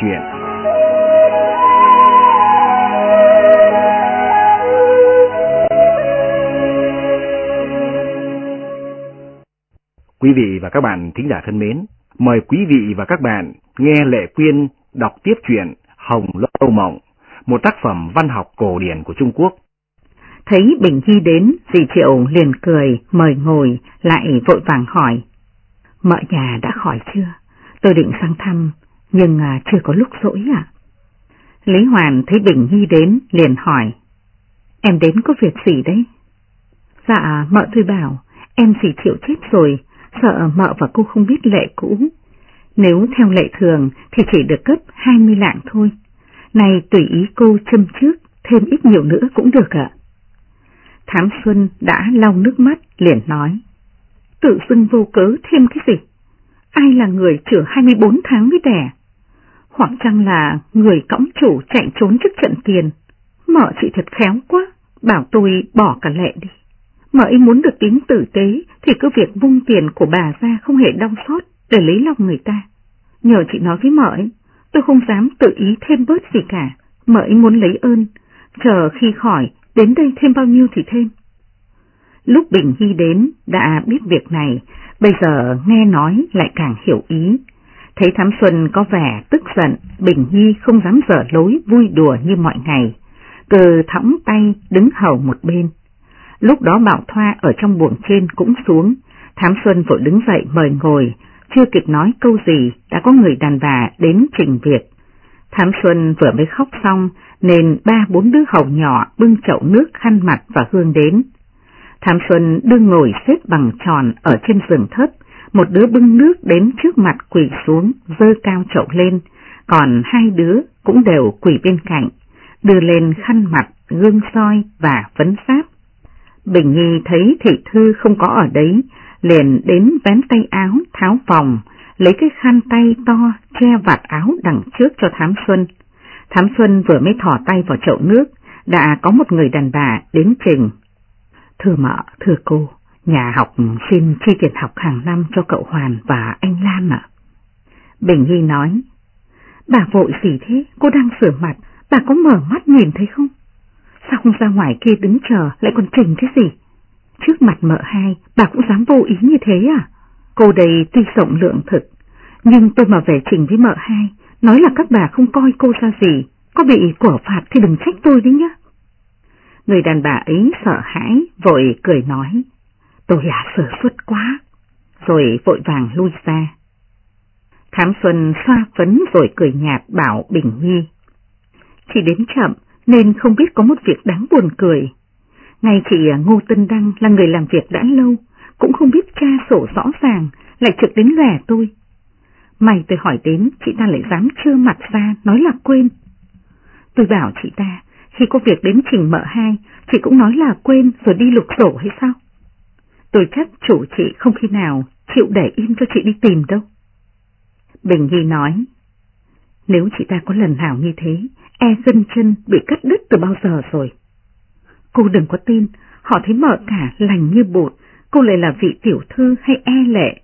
chuyện. Quý vị và các bạn thính giả thân mến, mời quý vị và các bạn nghe Lệ Quyên đọc tiếp truyện Hồng Lâu Mộng, một tác phẩm văn học cổ điển của Trung Quốc. Thấy Bình Hy đến, dì Triệu liền cười, mời ngồi, lại vội vàng hỏi. Mợ nhà đã khỏi chưa? Tôi định sang thăm, nhưng à, chưa có lúc rỗi ạ. Lý Hoàn thấy Bình Nhi đến, liền hỏi. Em đến có việc gì đấy? Dạ, mợ tôi bảo, em dì Triệu chết rồi, sợ mợ và cô không biết lệ cũ. Nếu theo lệ thường thì chỉ được cấp 20 lạng thôi. Này tùy ý cô châm trước, thêm ít nhiều nữa cũng được ạ. Thám Xuân đã lau nước mắt, liền nói. Tự dưng vô cớ thêm cái gì? Ai là người chữa 24 tháng với đẻ? Hoặc chăng là người cõng chủ chạy trốn trước trận tiền? Mợ chị thật khéo quá, bảo tôi bỏ cả lệ đi. Mợ ấy muốn được tính tử tế thì cứ việc vung tiền của bà ra không hề đau xót để lấy lòng người ta. Nhờ chị nói với mợ ấy, tôi không dám tự ý thêm bớt gì cả. Mợ ấy muốn lấy ơn, chờ khi khỏi, đến đây thêm bao nhiêu thì thêm. Lúc Bình Hy đến đã biết việc này, bây giờ nghe nói lại càng hiểu ý. Thấy Thám Xuân có vẻ tức giận, Bình nhi không dám dở lối vui đùa như mọi ngày. Cờ thõng tay đứng hầu một bên. Lúc đó Bảo Thoa ở trong buồng trên cũng xuống, Thám Xuân vội đứng dậy mời ngồi, chưa kịp nói câu gì đã có người đàn bà đến trình việc. Thám Xuân vừa mới khóc xong nên ba bốn đứa hầu nhỏ bưng chậu nước khăn mặt và hương đến. Thám Xuân đương ngồi xếp bằng tròn ở trên giường thấp, một đứa bưng nước đến trước mặt quỳ xuống, dơ cao chậu lên, còn hai đứa cũng đều quỳ bên cạnh, đưa lên khăn mặt, gương soi và vấn sáp. Bình Nhi thấy thị thư không có ở đấy, liền đến vén tay áo, tháo vòng, lấy cái khăn tay to che vạt áo đằng trước cho Thám Xuân. Thám Xuân vừa mới thỏ tay vào chậu nước, đã có một người đàn bà đến trình. Thưa mợ, thưa cô, nhà học xin chi tiền học hàng năm cho cậu Hoàn và anh Lan ạ. Bình Nhi nói, bà vội gì thế, cô đang sửa mặt, bà có mở mắt nhìn thấy không? Sao không ra ngoài kia đứng chờ lại còn trình cái gì? Trước mặt mợ hai, bà cũng dám vô ý như thế à? Cô đây tuy rộng lượng thực, nhưng tôi mà về trình với mợ hai, nói là các bà không coi cô ra gì, có bị quả phạt thì đừng trách tôi đấy nhá. Người đàn bà ấy sợ hãi, vội cười nói, tôi là sợ suất quá, rồi vội vàng lui ra. Thám Xuân xoa phấn rồi cười nhạt bảo Bình Nhi. Chỉ đến chậm nên không biết có một việc đáng buồn cười. Ngay chị à, Ngô Tân Đăng là người làm việc đã lâu, cũng không biết tra sổ rõ ràng, lại trực đến lẻ tôi. Mày tôi hỏi đến, chị ta lại dám trơ mặt ra, nói là quên. Tôi bảo chị ta, khi có việc đến trình mợ hai, chị cũng nói là quên rồi đi lục sổ hay sao? Tôi chắc chủ chị không khi nào chịu để im cho chị đi tìm đâu. Bình Nhi nói, nếu chị ta có lần nào như thế, e dân chân bị cắt đứt từ bao giờ rồi. Cô đừng có tin, họ thấy mợ cả lành như bột, cô lại là vị tiểu thư hay e lệ.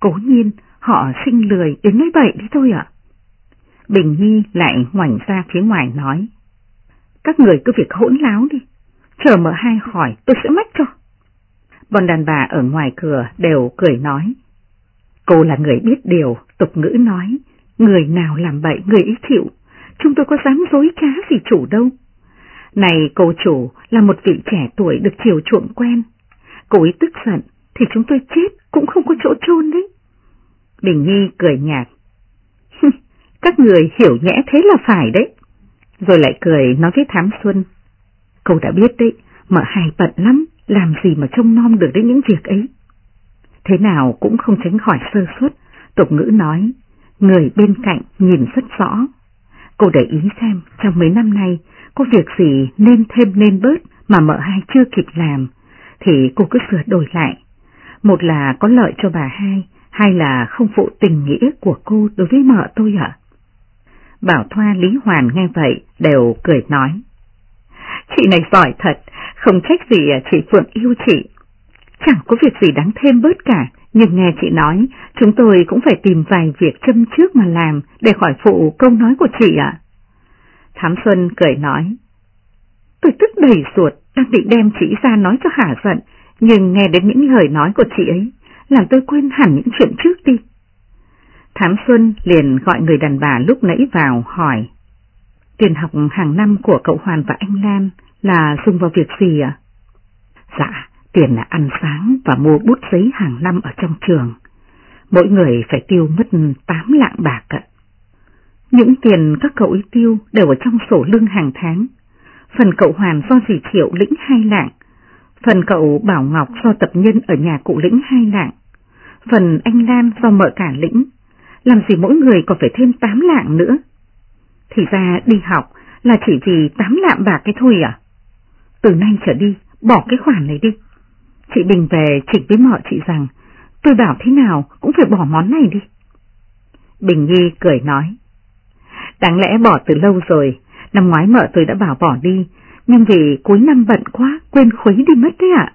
Cố nhiên, họ sinh lười đến nói vậy đi thôi ạ. Bình Nhi lại ngoảnh ra phía ngoài nói. Các người cứ việc hỗn láo đi, chờ mở hai hỏi tôi sẽ mách cho. Bọn đàn bà ở ngoài cửa đều cười nói. Cô là người biết điều, tục ngữ nói, người nào làm bậy người ý chịu, chúng tôi có dám dối trá gì chủ đâu. Này cô chủ là một vị trẻ tuổi được chiều chuộng quen, cô ấy tức giận thì chúng tôi chết cũng không có chỗ chôn đấy. Bình Nhi cười nhạt. Các người hiểu nhẽ thế là phải đấy. Rồi lại cười nói với Thám Xuân. Cô đã biết đấy, mở hài bận lắm, làm gì mà trông nom được đến những việc ấy. Thế nào cũng không tránh khỏi sơ suất, tục ngữ nói, người bên cạnh nhìn rất rõ. Cô để ý xem trong mấy năm nay có việc gì nên thêm nên bớt mà mợ hai chưa kịp làm, thì cô cứ sửa đổi lại. Một là có lợi cho bà hai, hai là không phụ tình nghĩa của cô đối với mợ tôi ạ. Bảo Thoa Lý Hoàn nghe vậy đều cười nói. Chị này giỏi thật, không trách gì à, chị Phượng yêu chị. Chẳng có việc gì đáng thêm bớt cả, Nhưng nghe chị nói, chúng tôi cũng phải tìm vài việc châm trước mà làm để khỏi phụ câu nói của chị ạ. Thám Xuân cười nói. Tôi tức đầy ruột, đang định đem chị ra nói cho hả giận, nhưng nghe đến những lời nói của chị ấy, làm tôi quên hẳn những chuyện trước đi. Thám Xuân liền gọi người đàn bà lúc nãy vào hỏi. Tiền học hàng năm của cậu Hoàn và anh Lan là dùng vào việc gì ạ? Dạ, tiền là ăn sáng và mua bút giấy hàng năm ở trong trường. Mỗi người phải tiêu mất 8 lạng bạc ạ. Những tiền các cậu ấy tiêu đều ở trong sổ lương hàng tháng. Phần cậu Hoàn do dì Triệu lĩnh hai lạng, phần cậu Bảo Ngọc do tập nhân ở nhà cụ lĩnh hai lạng, phần anh Lan do mợ cả lĩnh, làm gì mỗi người còn phải thêm 8 lạng nữa. Thì ra đi học là chỉ vì tám lạm bạc cái thôi à? Từ nay trở đi, bỏ cái khoản này đi. Chị Bình về chỉnh với mợ chị rằng, tôi bảo thế nào cũng phải bỏ món này đi. Bình Nhi cười nói, đáng lẽ bỏ từ lâu rồi, năm ngoái mợ tôi đã bảo bỏ đi, nhưng vì cuối năm bận quá, quên khuấy đi mất đấy ạ.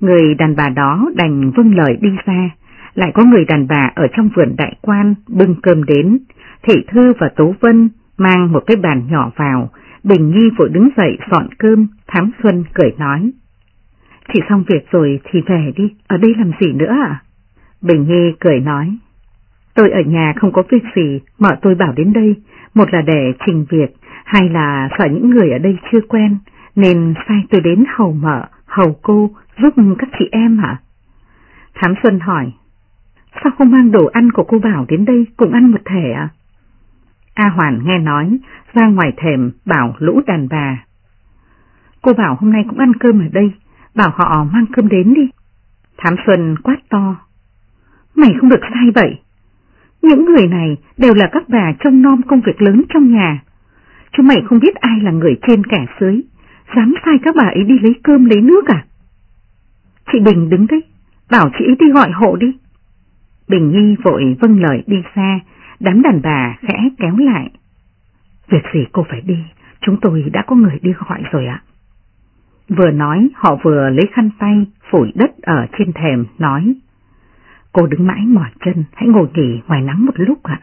Người đàn bà đó đành vâng lời đi ra, lại có người đàn bà ở trong vườn đại quan bưng cơm đến, Thị Thư và Tố Vân mang một cái bàn nhỏ vào, Bình Nhi vội đứng dậy dọn cơm, Thám Xuân cười nói. chị xong việc rồi thì về đi, ở đây làm gì nữa à? Bình Nhi cười nói. Tôi ở nhà không có việc gì, mợ tôi bảo đến đây, một là để trình việc, hai là sợ những người ở đây chưa quen, nên sai tôi đến hầu mợ, hầu cô, giúp các chị em hả? Thám Xuân hỏi, sao không mang đồ ăn của cô Bảo đến đây cùng ăn một thể à? A Hoàn nghe nói, ra ngoài thềm bảo lũ đàn bà. Cô bảo hôm nay cũng ăn cơm ở đây, bảo họ mang cơm đến đi. Thám Xuân quát to. Mày không được sai vậy. Những người này đều là các bà trông nom công việc lớn trong nhà. Chúng mày không biết ai là người trên kẻ dưới, dám sai các bà ấy đi lấy cơm lấy nước à? Chị Bình đứng đấy, bảo chị ấy đi gọi hộ đi. Bình Nhi vội vâng lời đi xa, đám đàn bà khẽ kéo lại. Việc gì cô phải đi, chúng tôi đã có người đi gọi rồi ạ. Vừa nói họ vừa lấy khăn tay phủi đất ở trên thềm nói. Cô đứng mãi mỏi chân, hãy ngồi nghỉ ngoài nắng một lúc ạ.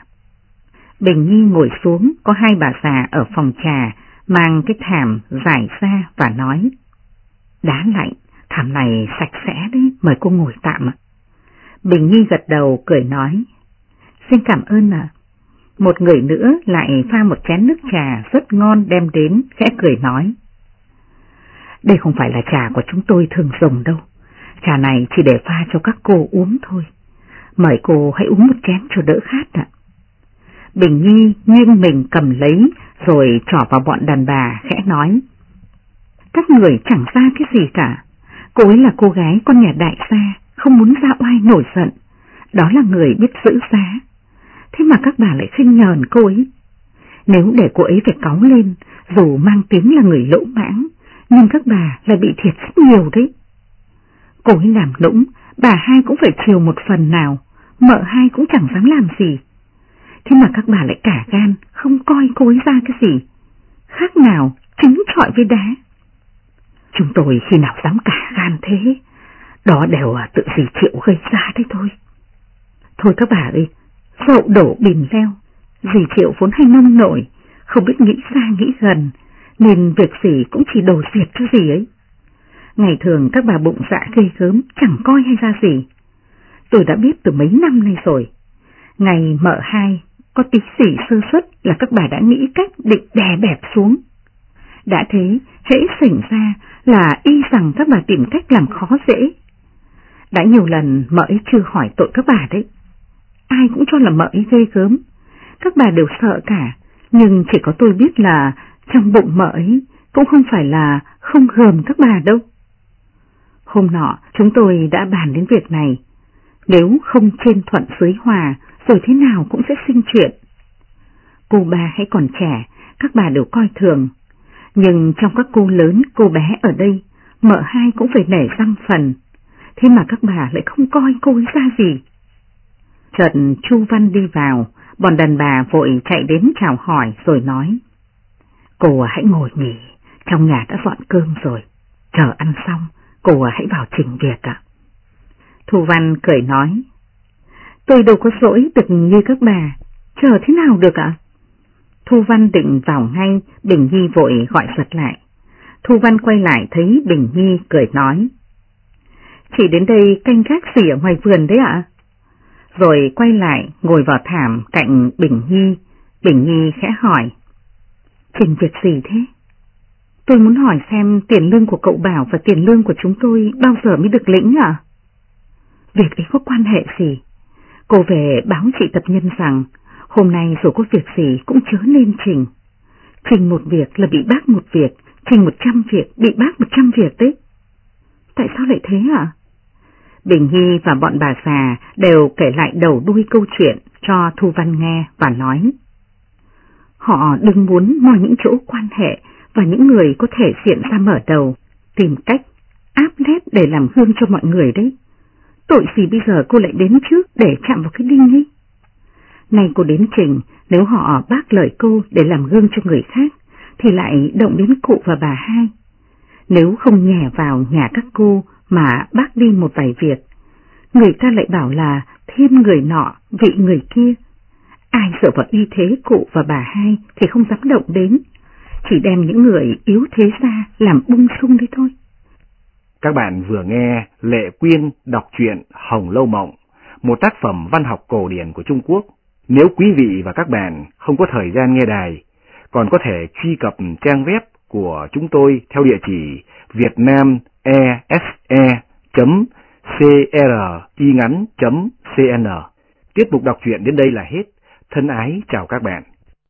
Bình Nhi ngồi xuống, có hai bà già ở phòng trà, mang cái thảm giải ra và nói. Đá lạnh, thảm này sạch sẽ đấy, mời cô ngồi tạm ạ. Bình Nhi gật đầu cười nói. Xin cảm ơn ạ. Một người nữa lại pha một chén nước trà rất ngon đem đến, khẽ cười nói. Đây không phải là trà của chúng tôi thường dùng đâu. Trà này chỉ để pha cho các cô uống thôi. Mời cô hãy uống một chén cho đỡ khát ạ. Bình Nhi nghiêng mình cầm lấy rồi trỏ vào bọn đàn bà khẽ nói. Các người chẳng ra cái gì cả. Cô ấy là cô gái con nhà đại gia, không muốn ra oai nổi giận. Đó là người biết giữ giá. Thế mà các bà lại khinh nhờn cô ấy. Nếu để cô ấy phải cáu lên, dù mang tiếng là người lỗ mãng, nhưng các bà lại bị thiệt rất nhiều đấy. Cô ấy làm lũng, bà hai cũng phải chiều một phần nào, mợ hai cũng chẳng dám làm gì. Thế mà các bà lại cả gan, không coi cô ấy ra cái gì. Khác nào, trứng trọi với đá. Chúng tôi khi nào dám cả gan thế, đó đều tự gì chịu gây ra đấy thôi. Thôi các bà ơi, Vụ đổ bình leo, dì triệu vốn hay nông nổi, không biết nghĩ xa nghĩ gần, nên việc gì cũng chỉ đổ diệt cho gì ấy. Ngày thường các bà bụng dạ ghê gớm chẳng coi hay ra gì. Tôi đã biết từ mấy năm nay rồi. Ngày mợ hai, có tí gì sơ suất là các bà đã nghĩ cách định đè bẹp xuống. Đã thế, hễ xảy ra là y rằng các bà tìm cách làm khó dễ. Đã nhiều lần mợ ấy chưa hỏi tội các bà đấy. Ai cũng cho là mợ ấy ghê gớm. Các bà đều sợ cả, nhưng chỉ có tôi biết là trong bụng mợ ấy cũng không phải là không gờm các bà đâu. Hôm nọ chúng tôi đã bàn đến việc này. Nếu không trên thuận dưới hòa, rồi thế nào cũng sẽ sinh chuyện. Cô bà hãy còn trẻ, các bà đều coi thường. Nhưng trong các cô lớn, cô bé ở đây, mợ hai cũng phải nể răng phần. Thế mà các bà lại không coi cô ấy ra gì. Trần Chu Văn đi vào, bọn đàn bà vội chạy đến chào hỏi rồi nói. Cô hãy ngồi nghỉ, trong nhà đã dọn cơm rồi. Chờ ăn xong, cô hãy vào trình việc ạ. Thu Văn cười nói, tôi đâu có dỗi được như các bà, chờ thế nào được ạ? Thu Văn định vào ngay, Bình Nhi vội gọi giật lại. Thu Văn quay lại thấy Bình Nhi cười nói. Chị đến đây canh gác gì ở ngoài vườn đấy ạ? Rồi quay lại ngồi vào thảm cạnh Bình Nhi, Bình Nhi khẽ hỏi. Trình việc gì thế? Tôi muốn hỏi xem tiền lương của cậu Bảo và tiền lương của chúng tôi bao giờ mới được lĩnh à? Việc ấy có quan hệ gì? Cô về báo chị tập nhân rằng hôm nay dù có việc gì cũng chớ nên trình. Trình một việc là bị bác một việc, trình một trăm việc bị bác một trăm việc đấy. Tại sao lại thế à? Bình Hy và bọn bà già đều kể lại đầu đuôi câu chuyện cho Thu Văn nghe và nói. Họ đừng muốn moi những chỗ quan hệ và những người có thể diện ra mở đầu, tìm cách áp lép để làm hương cho mọi người đấy. Tội gì bây giờ cô lại đến trước để chạm vào cái đinh ấy? Nay cô đến trình, nếu họ bác lời cô để làm gương cho người khác, thì lại động đến cụ và bà hai. Nếu không nhè vào nhà các cô mà bác đi một vài việc, người ta lại bảo là thêm người nọ, vị người kia. Ai sợ vào y thế cụ và bà hai thì không dám động đến, chỉ đem những người yếu thế ra làm bung sung đấy thôi. Các bạn vừa nghe Lệ Quyên đọc truyện Hồng Lâu Mộng, một tác phẩm văn học cổ điển của Trung Quốc. Nếu quý vị và các bạn không có thời gian nghe đài, còn có thể truy cập trang web của chúng tôi theo địa chỉ vietnamese.cringắn.cn. Tiếp tục đọc truyện đến đây là hết. Thân ái chào các bạn.